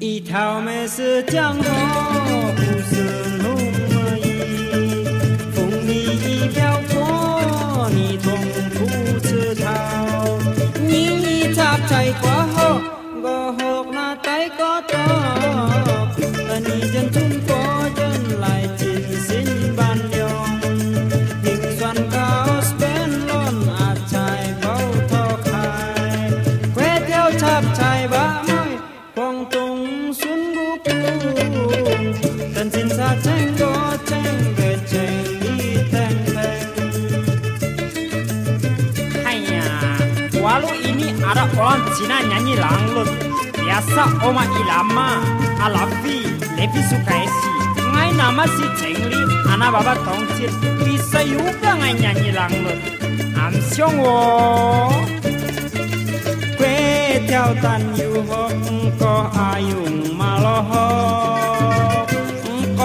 一条美食江河不是龙สื风里าง泼，你กผู้你สือลุ้งมาอีกพรุ่งนี้อีแก้วโขนี่ธงผู้เ quang tung xuân bút cung. Tần xin xa chanh có chanh về chanh đi thang thang. Hanya, walau ini ada orang Cina nyanyi langlut. Biasa oma ilama, alafi, lebih suka esi. Ngai nama si Chengli, anak baba tongcit, bisa juga ngai nyanyi langlut. Am siong wo. quê theo tàn yêu hốc